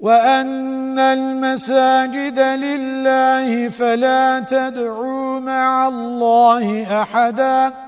وأن المساجد لله فلا تدعوا مع الله أحداً